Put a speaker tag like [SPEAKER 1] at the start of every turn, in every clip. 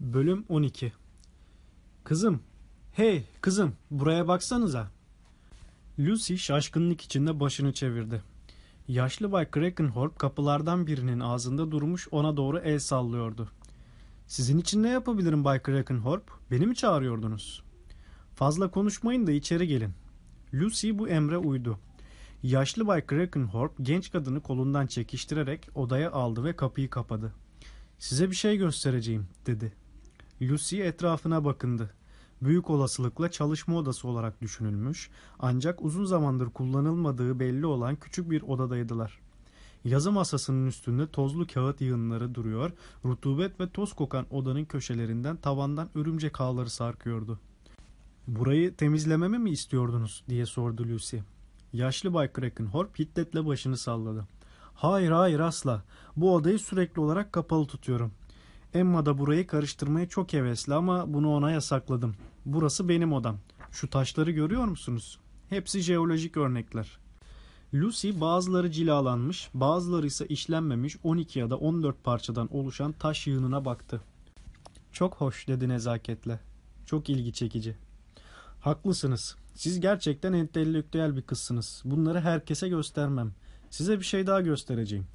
[SPEAKER 1] Bölüm 12 Kızım, hey kızım buraya baksanıza. Lucy şaşkınlık içinde başını çevirdi. Yaşlı Bay Krakenhorp kapılardan birinin ağzında durmuş ona doğru el sallıyordu. Sizin için ne yapabilirim Bay Krakenhorp? Beni mi çağırıyordunuz? Fazla konuşmayın da içeri gelin. Lucy bu emre uydu. Yaşlı Bay Krakenhorp genç kadını kolundan çekiştirerek odaya aldı ve kapıyı kapadı. Size bir şey göstereceğim dedi. Lucy etrafına bakındı. Büyük olasılıkla çalışma odası olarak düşünülmüş ancak uzun zamandır kullanılmadığı belli olan küçük bir odadaydılar. Yazı masasının üstünde tozlu kağıt yığınları duruyor, rutubet ve toz kokan odanın köşelerinden tavandan örümcek ağları sarkıyordu. Burayı temizlememi mi istiyordunuz diye sordu Lucy. Yaşlı Bay Krakenhorp hiddetle başını salladı. Hayır hayır asla. Bu odayı sürekli olarak kapalı tutuyorum. Emma da burayı karıştırmaya çok hevesli ama bunu ona yasakladım. Burası benim odam. Şu taşları görüyor musunuz? Hepsi jeolojik örnekler. Lucy bazıları cilalanmış, bazıları ise işlenmemiş 12 ya da 14 parçadan oluşan taş yığınına baktı. Çok hoş dedi nezaketle. Çok ilgi çekici. Haklısınız. Siz gerçekten entelektüel bir kızsınız. Bunları herkese göstermem. Size bir şey daha göstereceğim.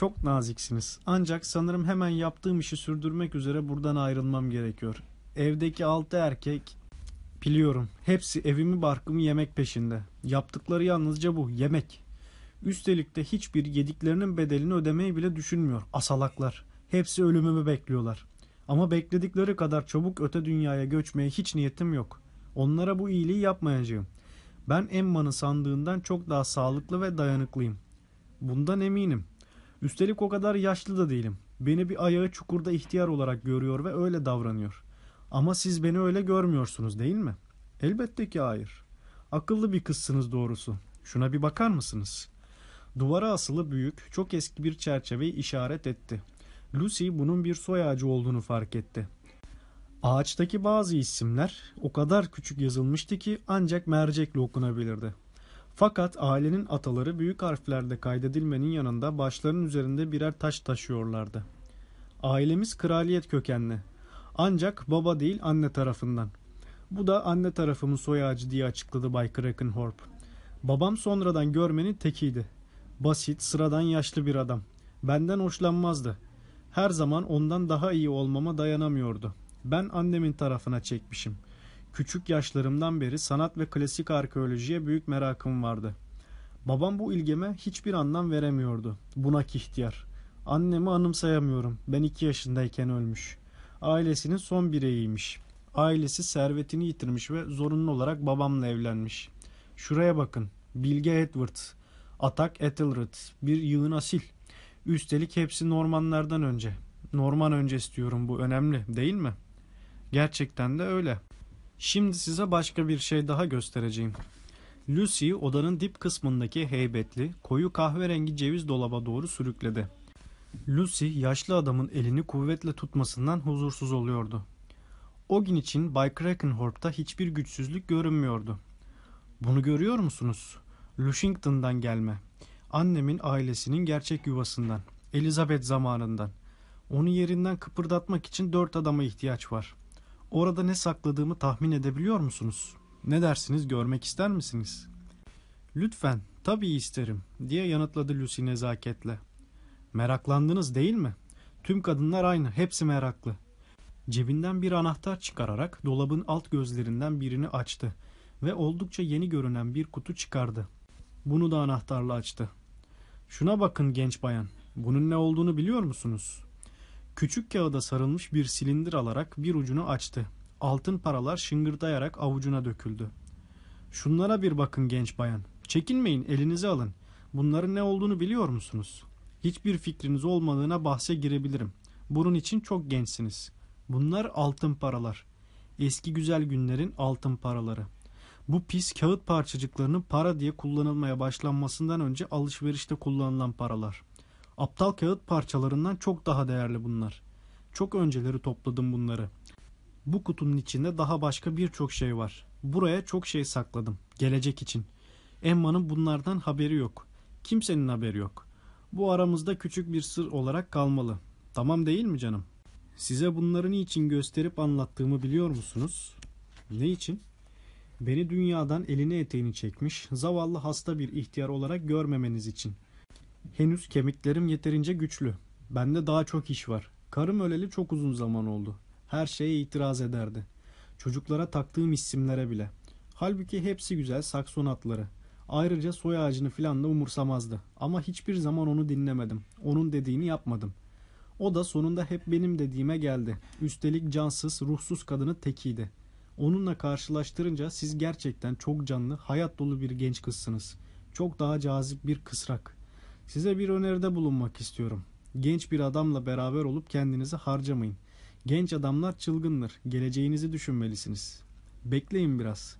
[SPEAKER 1] Çok naziksiniz. Ancak sanırım hemen yaptığım işi sürdürmek üzere buradan ayrılmam gerekiyor. Evdeki altı erkek biliyorum. Hepsi evimi barkımı yemek peşinde. Yaptıkları yalnızca bu, yemek. Üstelik de hiçbir yediklerinin bedelini ödemeyi bile düşünmüyor. Asalaklar. Hepsi ölümümü bekliyorlar. Ama bekledikleri kadar çabuk öte dünyaya göçmeye hiç niyetim yok. Onlara bu iyiliği yapmayacağım. Ben Emma'nın sandığından çok daha sağlıklı ve dayanıklıyım. Bundan eminim. Üstelik o kadar yaşlı da değilim. Beni bir ayağı çukurda ihtiyar olarak görüyor ve öyle davranıyor. Ama siz beni öyle görmüyorsunuz değil mi? Elbette ki hayır. Akıllı bir kızsınız doğrusu. Şuna bir bakar mısınız? Duvara asılı büyük, çok eski bir çerçeveyi işaret etti. Lucy bunun bir soy ağacı olduğunu fark etti. Ağaçtaki bazı isimler o kadar küçük yazılmıştı ki ancak mercekle okunabilirdi. Fakat ailenin ataları büyük harflerde kaydedilmenin yanında başlarının üzerinde birer taş taşıyorlardı. Ailemiz kraliyet kökenli. Ancak baba değil anne tarafından. Bu da anne tarafımın soy ağacı diye açıkladı Bay Krakenhorp. Babam sonradan görmenin tekiydi. Basit, sıradan yaşlı bir adam. Benden hoşlanmazdı. Her zaman ondan daha iyi olmama dayanamıyordu. Ben annemin tarafına çekmişim. Küçük yaşlarımdan beri sanat ve klasik arkeolojiye büyük merakım vardı. Babam bu ilgime hiçbir anlam veremiyordu. Bunak ihtiyar. Annemi anımsayamıyorum. Ben iki yaşındayken ölmüş. Ailesinin son bireyiymiş. Ailesi servetini yitirmiş ve zorunlu olarak babamla evlenmiş. Şuraya bakın. Bilge Edward, Atak Ethelred, bir yığın asil. Üstelik hepsi Normanlardan önce. Norman öncesi diyorum bu önemli değil mi? Gerçekten de öyle. Şimdi size başka bir şey daha göstereceğim. Lucy odanın dip kısmındaki heybetli, koyu kahverengi ceviz dolaba doğru sürükledi. Lucy yaşlı adamın elini kuvvetle tutmasından huzursuz oluyordu. O gün için Bay Krakenhorp'ta hiçbir güçsüzlük görünmüyordu. Bunu görüyor musunuz? Lushington'dan gelme. Annemin ailesinin gerçek yuvasından. Elizabeth zamanından. Onu yerinden kıpırdatmak için dört adama ihtiyaç var. Orada ne sakladığımı tahmin edebiliyor musunuz? Ne dersiniz görmek ister misiniz? Lütfen, tabii isterim diye yanıtladı Lucy nezaketle. Meraklandınız değil mi? Tüm kadınlar aynı, hepsi meraklı. Cebinden bir anahtar çıkararak dolabın alt gözlerinden birini açtı ve oldukça yeni görünen bir kutu çıkardı. Bunu da anahtarla açtı. Şuna bakın genç bayan. Bunun ne olduğunu biliyor musunuz? Küçük kağıda sarılmış bir silindir alarak bir ucunu açtı. Altın paralar şıngırdayarak avucuna döküldü. Şunlara bir bakın genç bayan. Çekinmeyin elinize alın. Bunların ne olduğunu biliyor musunuz? Hiçbir fikriniz olmadığına bahse girebilirim. Bunun için çok gençsiniz. Bunlar altın paralar. Eski güzel günlerin altın paraları. Bu pis kağıt parçacıklarının para diye kullanılmaya başlanmasından önce alışverişte kullanılan paralar. Aptal kağıt parçalarından çok daha değerli bunlar. Çok önceleri topladım bunları. Bu kutunun içinde daha başka birçok şey var. Buraya çok şey sakladım. Gelecek için. Emma'nın bunlardan haberi yok. Kimsenin haberi yok. Bu aramızda küçük bir sır olarak kalmalı. Tamam değil mi canım? size bunları niçin gösterip anlattığımı biliyor musunuz? Ne için? Beni dünyadan elini eteğini çekmiş, zavallı hasta bir ihtiyar olarak görmemeniz için. Henüz kemiklerim yeterince güçlü. Bende daha çok iş var. Karım öleli çok uzun zaman oldu. Her şeye itiraz ederdi. Çocuklara taktığım isimlere bile. Halbuki hepsi güzel sakson atları. Ayrıca soy ağacını filan da umursamazdı. Ama hiçbir zaman onu dinlemedim. Onun dediğini yapmadım. O da sonunda hep benim dediğime geldi. Üstelik cansız, ruhsuz kadının tekiydi. Onunla karşılaştırınca siz gerçekten çok canlı, hayat dolu bir genç kızsınız. Çok daha cazip bir kısrak. Size bir öneride bulunmak istiyorum. Genç bir adamla beraber olup kendinizi harcamayın. Genç adamlar çılgındır. Geleceğinizi düşünmelisiniz. Bekleyin biraz.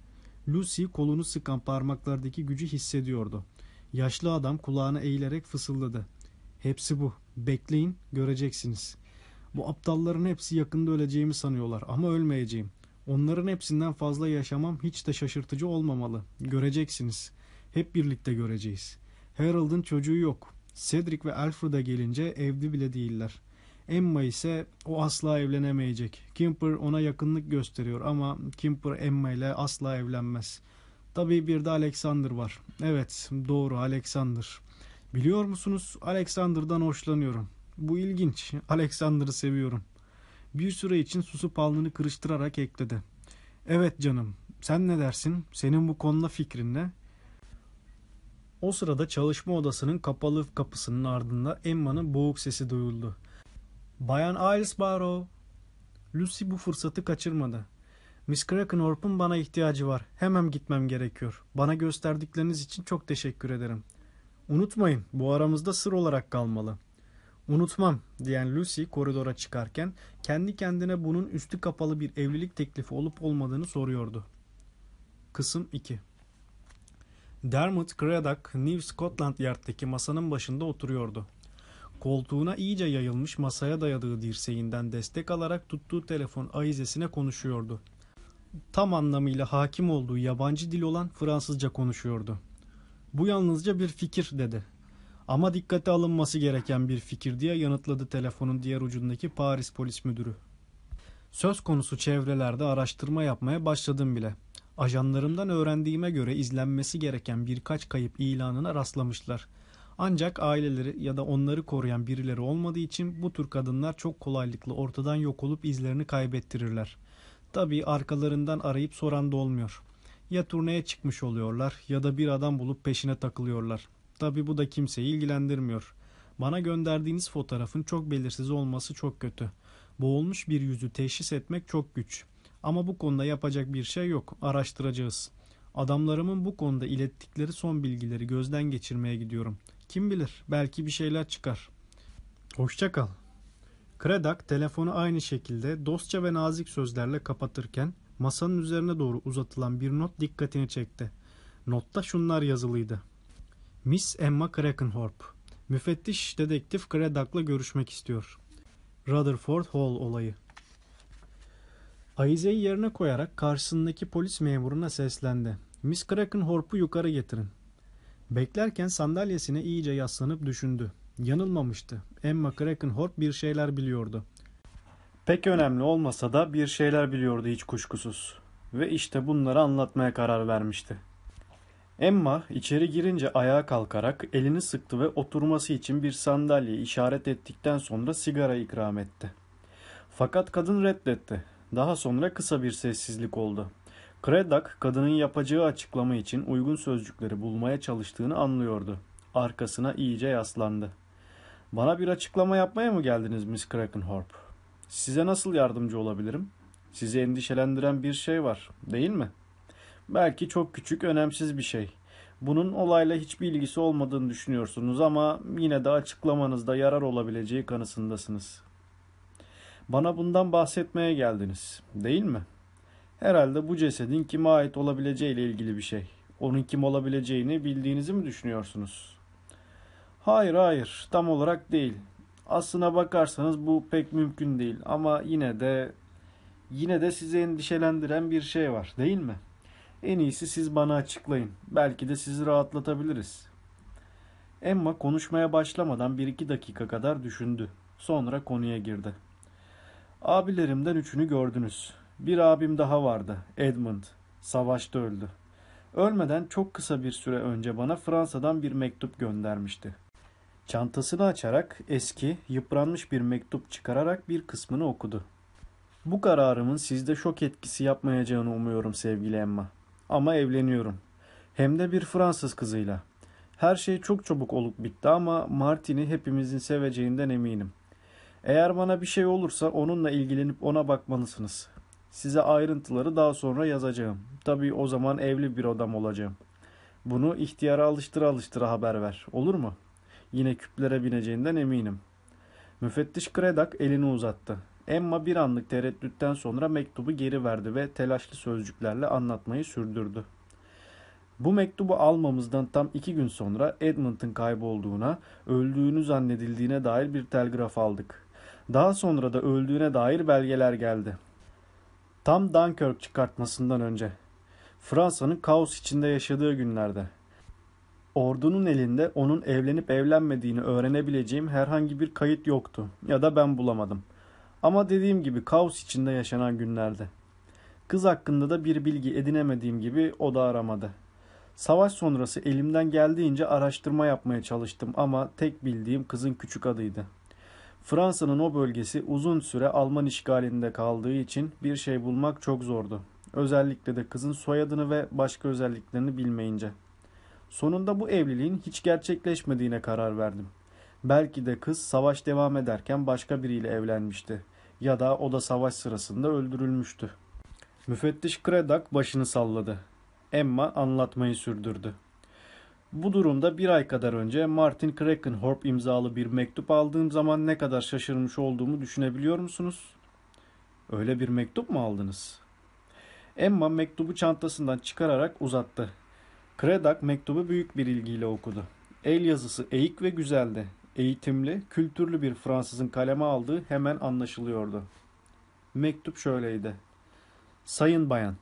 [SPEAKER 1] Lucy kolunu sıkan parmaklardaki gücü hissediyordu. Yaşlı adam kulağına eğilerek fısıldadı. Hepsi bu. Bekleyin, göreceksiniz. Bu aptalların hepsi yakında öleceğimi sanıyorlar ama ölmeyeceğim. Onların hepsinden fazla yaşamam hiç de şaşırtıcı olmamalı. Göreceksiniz. Hep birlikte göreceğiz. Harold'un çocuğu yok. Cedric ve Alfred'a gelince evli bile değiller. Emma ise o asla evlenemeyecek. Kimper ona yakınlık gösteriyor ama Kimper Emma ile asla evlenmez. Tabii bir de Alexander var. Evet doğru Alexander. Biliyor musunuz Alexander'dan hoşlanıyorum. Bu ilginç. Alexander'ı seviyorum. Bir süre için susup alnını kırıştırarak ekledi. Evet canım sen ne dersin? Senin bu konuda fikrin ne? O sırada çalışma odasının kapalı kapısının ardında Emma'nın boğuk sesi duyuldu. Bayan Islesborough. Lucy bu fırsatı kaçırmadı. Miss Krakenhorp'un bana ihtiyacı var. Hemen gitmem gerekiyor. Bana gösterdikleriniz için çok teşekkür ederim. Unutmayın bu aramızda sır olarak kalmalı. Unutmam diyen Lucy koridora çıkarken kendi kendine bunun üstü kapalı bir evlilik teklifi olup olmadığını soruyordu. Kısım 2 Dermot Craddock New Scotland Yard'daki masanın başında oturuyordu. Koltuğuna iyice yayılmış masaya dayadığı dirseğinden destek alarak tuttuğu telefon ayizesine konuşuyordu. Tam anlamıyla hakim olduğu yabancı dil olan Fransızca konuşuyordu. Bu yalnızca bir fikir dedi. Ama dikkate alınması gereken bir fikir diye yanıtladı telefonun diğer ucundaki Paris polis müdürü. Söz konusu çevrelerde araştırma yapmaya başladım bile. Ajanlarımdan öğrendiğime göre izlenmesi gereken birkaç kayıp ilanına rastlamışlar. Ancak aileleri ya da onları koruyan birileri olmadığı için bu tür kadınlar çok kolaylıkla ortadan yok olup izlerini kaybettirirler. Tabii arkalarından arayıp soran da olmuyor. Ya turneye çıkmış oluyorlar ya da bir adam bulup peşine takılıyorlar. Tabii bu da kimseyi ilgilendirmiyor. Bana gönderdiğiniz fotoğrafın çok belirsiz olması çok kötü. Boğulmuş bir yüzü teşhis etmek çok güç. Ama bu konuda yapacak bir şey yok. Araştıracağız. Adamlarımın bu konuda ilettikleri son bilgileri gözden geçirmeye gidiyorum. Kim bilir belki bir şeyler çıkar. Hoşça kal. Kredak telefonu aynı şekilde dostça ve nazik sözlerle kapatırken masanın üzerine doğru uzatılan bir not dikkatini çekti. Notta şunlar yazılıydı. Miss Emma Krakenhorp, müfettiş dedektif Kredak'la görüşmek istiyor. Rutherford Hall olayı. Ayize'yi yerine koyarak karşısındaki polis memuruna seslendi. Miss Krakenhorp'u yukarı getirin. Beklerken sandalyesine iyice yaslanıp düşündü. Yanılmamıştı. Emma Krakenhorp bir şeyler biliyordu. Pek önemli olmasa da bir şeyler biliyordu hiç kuşkusuz. Ve işte bunları anlatmaya karar vermişti. Emma içeri girince ayağa kalkarak elini sıktı ve oturması için bir sandalye işaret ettikten sonra sigara ikram etti. Fakat kadın reddetti. Daha sonra kısa bir sessizlik oldu. Craddock kadının yapacağı açıklama için uygun sözcükleri bulmaya çalıştığını anlıyordu. Arkasına iyice yaslandı. Bana bir açıklama yapmaya mı geldiniz Miss Krakenhorp? Size nasıl yardımcı olabilirim? Sizi endişelendiren bir şey var, değil mi? Belki çok küçük, önemsiz bir şey. Bunun olayla hiçbir ilgisi olmadığını düşünüyorsunuz ama yine de açıklamanızda yarar olabileceği kanısındasınız. Bana bundan bahsetmeye geldiniz, değil mi? Herhalde bu cesedin kime ait olabileceğiyle ilgili bir şey. Onun kim olabileceğini bildiğinizi mi düşünüyorsunuz? Hayır hayır tam olarak değil. Aslına bakarsanız bu pek mümkün değil ama yine de yine de sizi endişelendiren bir şey var değil mi? En iyisi siz bana açıklayın. Belki de sizi rahatlatabiliriz. Emma konuşmaya başlamadan bir iki dakika kadar düşündü. Sonra konuya girdi. Abilerimden üçünü gördünüz. Bir abim daha vardı, Edmund. Savaşta öldü. Ölmeden çok kısa bir süre önce bana Fransa'dan bir mektup göndermişti. Çantasını açarak eski, yıpranmış bir mektup çıkararak bir kısmını okudu. Bu kararımın sizde şok etkisi yapmayacağını umuyorum sevgili Emma. Ama evleniyorum. Hem de bir Fransız kızıyla. Her şey çok çabuk olup bitti ama Martin'i hepimizin seveceğinden eminim. Eğer bana bir şey olursa onunla ilgilenip ona bakmalısınız. Size ayrıntıları daha sonra yazacağım. Tabii o zaman evli bir adam olacağım. Bunu ihtiyara alıştıra alıştıra haber ver. Olur mu? Yine küplere bineceğinden eminim. Müfettiş Kredak elini uzattı. Emma bir anlık tereddütten sonra mektubu geri verdi ve telaşlı sözcüklerle anlatmayı sürdürdü. Bu mektubu almamızdan tam iki gün sonra Edmund'ın kaybolduğuna, öldüğünü zannedildiğine dair bir telgraf aldık. Daha sonra da öldüğüne dair belgeler geldi. Tam Dunkirk çıkartmasından önce. Fransa'nın kaos içinde yaşadığı günlerde. Ordunun elinde onun evlenip evlenmediğini öğrenebileceğim herhangi bir kayıt yoktu ya da ben bulamadım. Ama dediğim gibi kaos içinde yaşanan günlerde. Kız hakkında da bir bilgi edinemediğim gibi o da aramadı. Savaş sonrası elimden geldiğince araştırma yapmaya çalıştım ama tek bildiğim kızın küçük adıydı. Fransa'nın o bölgesi uzun süre Alman işgalinde kaldığı için bir şey bulmak çok zordu. Özellikle de kızın soyadını ve başka özelliklerini bilmeyince. Sonunda bu evliliğin hiç gerçekleşmediğine karar verdim. Belki de kız savaş devam ederken başka biriyle evlenmişti ya da o da savaş sırasında öldürülmüştü. Müfettiş Kredak başını salladı. Emma anlatmayı sürdürdü. Bu durumda bir ay kadar önce Martin Krakenhorp imzalı bir mektup aldığım zaman ne kadar şaşırmış olduğumu düşünebiliyor musunuz? Öyle bir mektup mu aldınız? Emma mektubu çantasından çıkararak uzattı. Kredak mektubu büyük bir ilgiyle okudu. El yazısı eğik ve güzeldi. Eğitimli, kültürlü bir Fransızın kaleme aldığı hemen anlaşılıyordu. Mektup şöyleydi. Sayın bayan,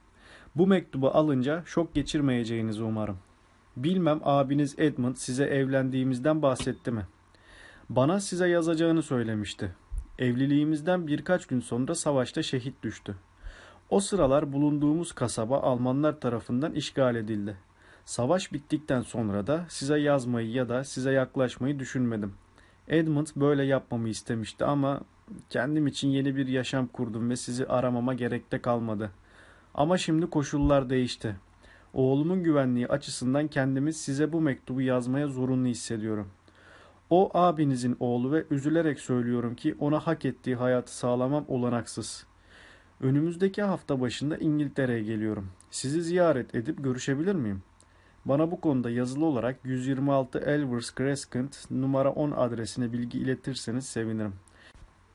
[SPEAKER 1] bu mektubu alınca şok geçirmeyeceğinizi umarım. Bilmem abiniz Edmund size evlendiğimizden bahsetti mi? Bana size yazacağını söylemişti. Evliliğimizden birkaç gün sonra savaşta şehit düştü. O sıralar bulunduğumuz kasaba Almanlar tarafından işgal edildi. Savaş bittikten sonra da size yazmayı ya da size yaklaşmayı düşünmedim. Edmund böyle yapmamı istemişti ama kendim için yeni bir yaşam kurdum ve sizi aramama gerekte kalmadı. Ama şimdi koşullar değişti. Oğlumun güvenliği açısından kendimi size bu mektubu yazmaya zorunlu hissediyorum. O abinizin oğlu ve üzülerek söylüyorum ki ona hak ettiği hayatı sağlamam olanaksız. Önümüzdeki hafta başında İngiltere'ye geliyorum. Sizi ziyaret edip görüşebilir miyim? Bana bu konuda yazılı olarak 126 Elvers Crescent numara 10 adresine bilgi iletirseniz sevinirim.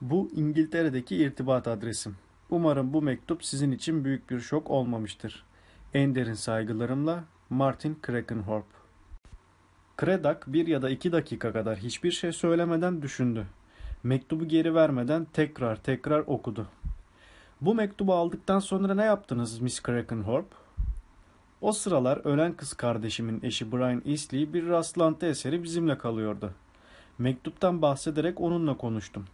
[SPEAKER 1] Bu İngiltere'deki irtibat adresim. Umarım bu mektup sizin için büyük bir şok olmamıştır. En derin saygılarımla Martin Krakenhorp. Kredak bir ya da iki dakika kadar hiçbir şey söylemeden düşündü. Mektubu geri vermeden tekrar tekrar okudu. Bu mektubu aldıktan sonra ne yaptınız Miss Krakenhorp? O sıralar ölen kız kardeşimin eşi Brian Eastley bir rastlantı eseri bizimle kalıyordu. Mektuptan bahsederek onunla konuştum.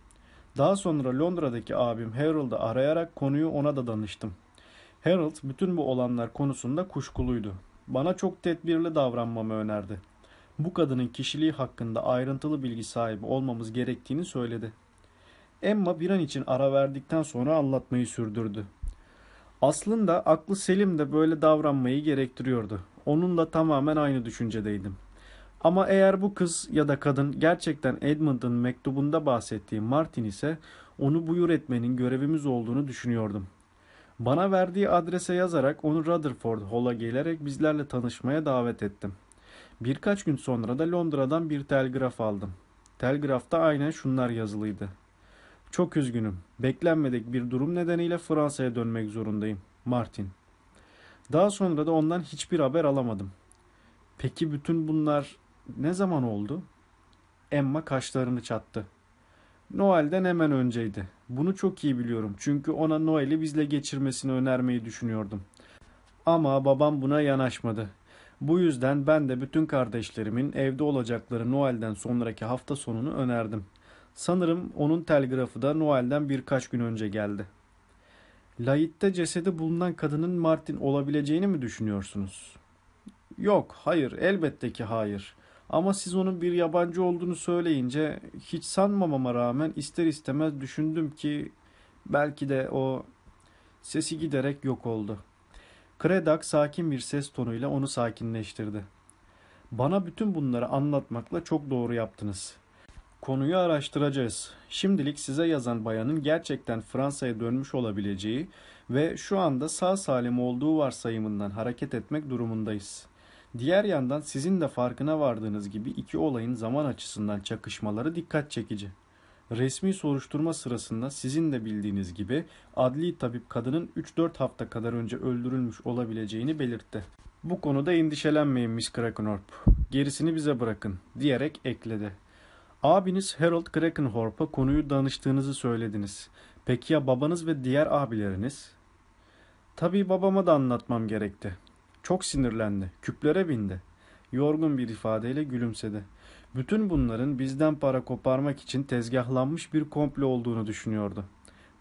[SPEAKER 1] Daha sonra Londra'daki abim Harold'ı arayarak konuyu ona da danıştım. Harold bütün bu olanlar konusunda kuşkuluydu. Bana çok tedbirli davranmamı önerdi. Bu kadının kişiliği hakkında ayrıntılı bilgi sahibi olmamız gerektiğini söyledi. Emma bir an için ara verdikten sonra anlatmayı sürdürdü. Aslında aklı Selim de böyle davranmayı gerektiriyordu. Onunla tamamen aynı düşüncedeydim. Ama eğer bu kız ya da kadın gerçekten Edmund'ın mektubunda bahsettiği Martin ise onu buyur etmenin görevimiz olduğunu düşünüyordum. Bana verdiği adrese yazarak onu Rutherford Hall'a gelerek bizlerle tanışmaya davet ettim. Birkaç gün sonra da Londra'dan bir telgraf aldım. Telgrafta aynen şunlar yazılıydı. Çok üzgünüm. Beklenmedik bir durum nedeniyle Fransa'ya dönmek zorundayım. Martin. Daha sonra da ondan hiçbir haber alamadım. Peki bütün bunlar ne zaman oldu? Emma kaşlarını çattı. Noel'den hemen önceydi. Bunu çok iyi biliyorum çünkü ona Noel'i bizle geçirmesini önermeyi düşünüyordum. Ama babam buna yanaşmadı. Bu yüzden ben de bütün kardeşlerimin evde olacakları Noel'den sonraki hafta sonunu önerdim. Sanırım onun telgrafı da Noel'den birkaç gün önce geldi. Layit'te cesedi bulunan kadının Martin olabileceğini mi düşünüyorsunuz? Yok, hayır, elbette ki hayır. Ama siz onun bir yabancı olduğunu söyleyince hiç sanmamama rağmen ister istemez düşündüm ki belki de o sesi giderek yok oldu. Kredak sakin bir ses tonuyla onu sakinleştirdi. Bana bütün bunları anlatmakla çok doğru yaptınız. Konuyu araştıracağız. Şimdilik size yazan bayanın gerçekten Fransa'ya dönmüş olabileceği ve şu anda sağ salim olduğu varsayımından hareket etmek durumundayız. Diğer yandan sizin de farkına vardığınız gibi iki olayın zaman açısından çakışmaları dikkat çekici. Resmi soruşturma sırasında sizin de bildiğiniz gibi adli tabip kadının 3-4 hafta kadar önce öldürülmüş olabileceğini belirtti. Bu konuda endişelenmeyin Miss Krakenhorp. Gerisini bize bırakın diyerek ekledi. Abiniz Harold Krakenhorp'a konuyu danıştığınızı söylediniz. Peki ya babanız ve diğer abileriniz? Tabii babama da anlatmam gerekti. Çok sinirlendi. Küplere bindi. Yorgun bir ifadeyle gülümsedi. Bütün bunların bizden para koparmak için tezgahlanmış bir komplo olduğunu düşünüyordu.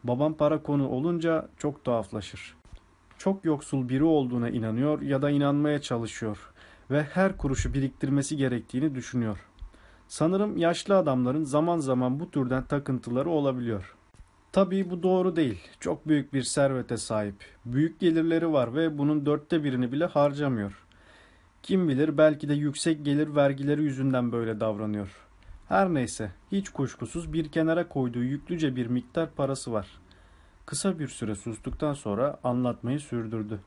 [SPEAKER 1] Babam para konu olunca çok tuhaflaşır. Çok yoksul biri olduğuna inanıyor ya da inanmaya çalışıyor ve her kuruşu biriktirmesi gerektiğini düşünüyor. Sanırım yaşlı adamların zaman zaman bu türden takıntıları olabiliyor. Tabii bu doğru değil. Çok büyük bir servete sahip. Büyük gelirleri var ve bunun dörtte birini bile harcamıyor. Kim bilir belki de yüksek gelir vergileri yüzünden böyle davranıyor. Her neyse hiç kuşkusuz bir kenara koyduğu yüklüce bir miktar parası var. Kısa bir süre sustuktan sonra anlatmayı sürdürdü.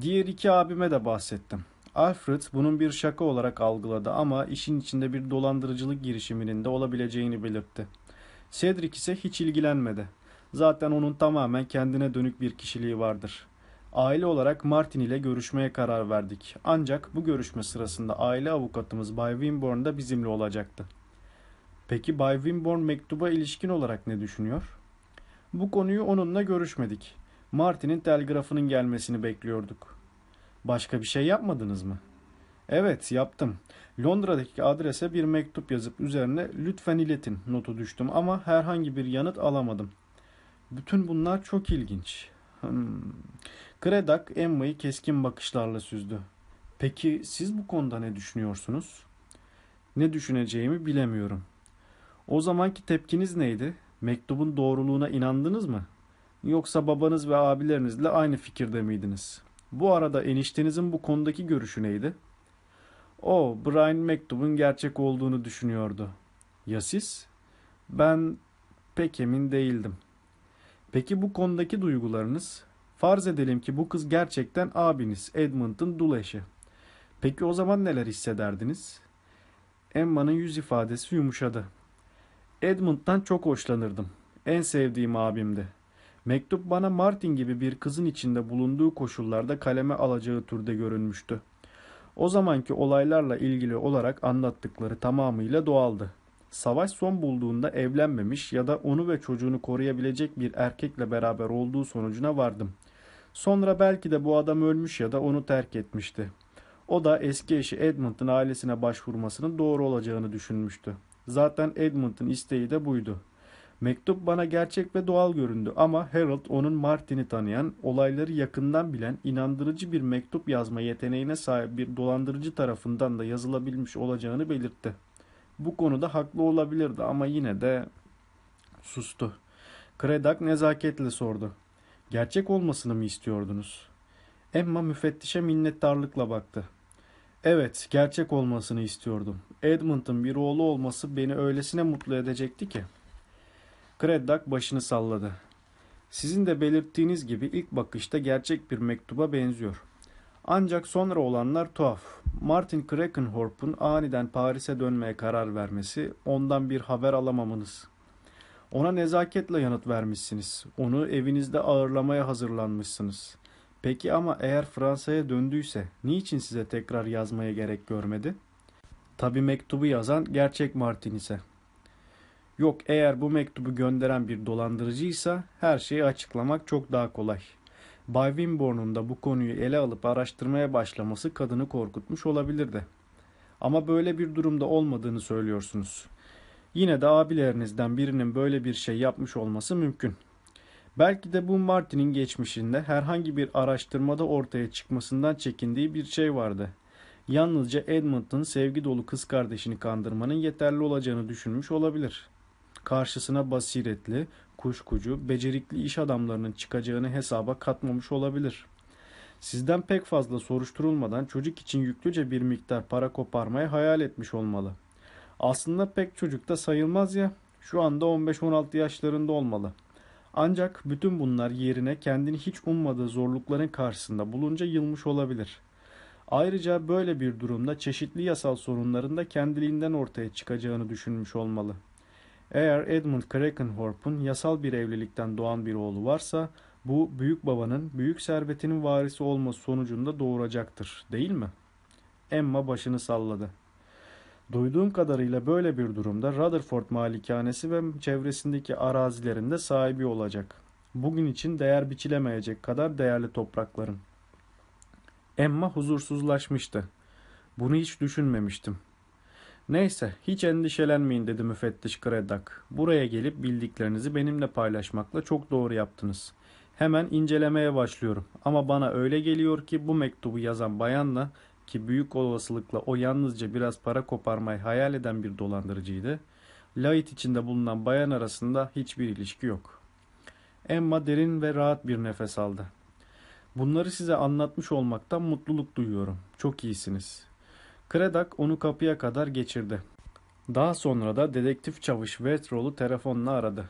[SPEAKER 1] Diğer iki abime de bahsettim. Alfred bunun bir şaka olarak algıladı ama işin içinde bir dolandırıcılık girişiminin de olabileceğini belirtti. Cedric ise hiç ilgilenmedi. Zaten onun tamamen kendine dönük bir kişiliği vardır. Aile olarak Martin ile görüşmeye karar verdik. Ancak bu görüşme sırasında aile avukatımız Bay Wimborne da bizimle olacaktı. Peki Bay Wimborne mektuba ilişkin olarak ne düşünüyor? Bu konuyu onunla görüşmedik. Martin'in telgrafının gelmesini bekliyorduk. Başka bir şey yapmadınız mı? Evet yaptım. Londra'daki adrese bir mektup yazıp üzerine lütfen iletin notu düştüm ama herhangi bir yanıt alamadım. Bütün bunlar çok ilginç. Hmm. Kredak Emma'yı keskin bakışlarla süzdü. Peki siz bu konuda ne düşünüyorsunuz? Ne düşüneceğimi bilemiyorum. O zamanki tepkiniz neydi? Mektubun doğruluğuna inandınız mı? Yoksa babanız ve abilerinizle aynı fikirde miydiniz? Bu arada eniştenizin bu konudaki görüşü neydi? O, Brian mektubun gerçek olduğunu düşünüyordu. Ya siz? Ben pek emin değildim. Peki bu konudaki duygularınız? Farz edelim ki bu kız gerçekten abiniz Edmund'ın dul eşi. Peki o zaman neler hissederdiniz? Emma'nın yüz ifadesi yumuşadı. Edmund'dan çok hoşlanırdım. En sevdiğim abimdi. Mektup bana Martin gibi bir kızın içinde bulunduğu koşullarda kaleme alacağı türde görünmüştü. O zamanki olaylarla ilgili olarak anlattıkları tamamıyla doğaldı. Savaş son bulduğunda evlenmemiş ya da onu ve çocuğunu koruyabilecek bir erkekle beraber olduğu sonucuna vardım. Sonra belki de bu adam ölmüş ya da onu terk etmişti. O da eski eşi Edmund'un ailesine başvurmasının doğru olacağını düşünmüştü. Zaten Edmund'un isteği de buydu. Mektup bana gerçek ve doğal göründü ama Harold onun Martin'i tanıyan, olayları yakından bilen, inandırıcı bir mektup yazma yeteneğine sahip bir dolandırıcı tarafından da yazılabilmiş olacağını belirtti. Bu konuda haklı olabilirdi ama yine de sustu. Kredak nezaketle sordu. Gerçek olmasını mı istiyordunuz? Emma müfettişe minnettarlıkla baktı. Evet, gerçek olmasını istiyordum. Edmund'un bir oğlu olması beni öylesine mutlu edecekti ki. Craddock başını salladı. Sizin de belirttiğiniz gibi ilk bakışta gerçek bir mektuba benziyor. Ancak sonra olanlar tuhaf. Martin Krakenhorp'un aniden Paris'e dönmeye karar vermesi, ondan bir haber alamamanız. Ona nezaketle yanıt vermişsiniz. Onu evinizde ağırlamaya hazırlanmışsınız. Peki ama eğer Fransa'ya döndüyse niçin size tekrar yazmaya gerek görmedi? Tabi mektubu yazan gerçek Martin ise. Yok eğer bu mektubu gönderen bir dolandırıcıysa her şeyi açıklamak çok daha kolay. Bay Wimborne'un da bu konuyu ele alıp araştırmaya başlaması kadını korkutmuş olabilirdi. Ama böyle bir durumda olmadığını söylüyorsunuz. Yine de abilerinizden birinin böyle bir şey yapmış olması mümkün. Belki de bu Martin'in geçmişinde herhangi bir araştırmada ortaya çıkmasından çekindiği bir şey vardı. Yalnızca Edmund'ın sevgi dolu kız kardeşini kandırmanın yeterli olacağını düşünmüş olabilir. Karşısına basiretli, kuşkucu, becerikli iş adamlarının çıkacağını hesaba katmamış olabilir. Sizden pek fazla soruşturulmadan çocuk için yüklüce bir miktar para koparmayı hayal etmiş olmalı. Aslında pek çocuk da sayılmaz ya. Şu anda 15-16 yaşlarında olmalı. Ancak bütün bunlar yerine kendini hiç ummadığı zorlukların karşısında bulunca yılmış olabilir. Ayrıca böyle bir durumda çeşitli yasal sorunların da kendiliğinden ortaya çıkacağını düşünmüş olmalı. Eğer Edmund Krakenhorp'un yasal bir evlilikten doğan bir oğlu varsa bu büyük babanın büyük servetinin varisi olması sonucunda doğuracaktır, değil mi? Emma başını salladı. Duyduğum kadarıyla böyle bir durumda Rutherford malikanesi ve çevresindeki arazilerinde sahibi olacak. Bugün için değer biçilemeyecek kadar değerli toprakların. Emma huzursuzlaşmıştı. Bunu hiç düşünmemiştim. Neyse, hiç endişelenmeyin dedi müfettiş Kredak. Buraya gelip bildiklerinizi benimle paylaşmakla çok doğru yaptınız. Hemen incelemeye başlıyorum. Ama bana öyle geliyor ki bu mektubu yazan bayanla ki büyük olasılıkla o yalnızca biraz para koparmayı hayal eden bir dolandırıcıydı. Light içinde bulunan bayan arasında hiçbir ilişki yok. Emma derin ve rahat bir nefes aldı. Bunları size anlatmış olmaktan mutluluk duyuyorum. Çok iyisiniz. Kredak onu kapıya kadar geçirdi. Daha sonra da dedektif çavuş Wetroll'u telefonla aradı.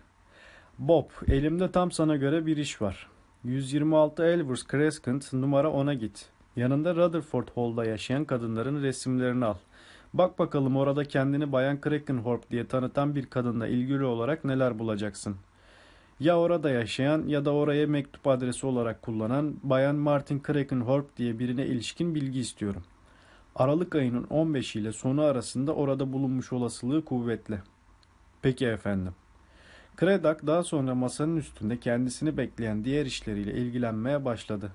[SPEAKER 1] Bob, elimde tam sana göre bir iş var. 126 Elvers Crescent numara 10'a git. Yanında Rutherford Hall'da yaşayan kadınların resimlerini al. Bak bakalım orada kendini Bayan Krakenhorp diye tanıtan bir kadınla ilgili olarak neler bulacaksın. Ya orada yaşayan ya da oraya mektup adresi olarak kullanan Bayan Martin Krakenhorp diye birine ilişkin bilgi istiyorum. Aralık ayının 15 ile sonu arasında orada bulunmuş olasılığı kuvvetli. Peki efendim. Kredak daha sonra masanın üstünde kendisini bekleyen diğer işleriyle ilgilenmeye başladı.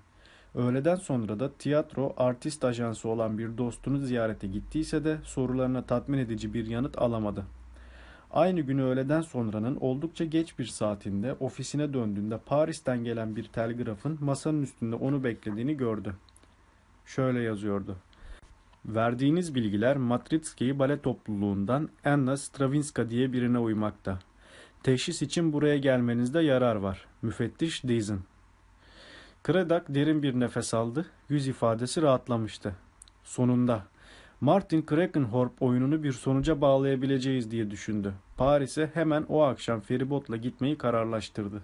[SPEAKER 1] Öğleden sonra da tiyatro artist ajansı olan bir dostunu ziyarete gittiyse de sorularına tatmin edici bir yanıt alamadı. Aynı günü öğleden sonranın oldukça geç bir saatinde ofisine döndüğünde Paris'ten gelen bir telgrafın masanın üstünde onu beklediğini gördü. Şöyle yazıyordu. Verdiğiniz bilgiler Matritsky bale topluluğundan Anna Stravinska diye birine uymakta. Teşhis için buraya gelmenizde yarar var. Müfettiş Dizin. Kredak derin bir nefes aldı. Yüz ifadesi rahatlamıştı. Sonunda Martin Krakenhorp oyununu bir sonuca bağlayabileceğiz diye düşündü. Paris'e hemen o akşam feribotla gitmeyi kararlaştırdı.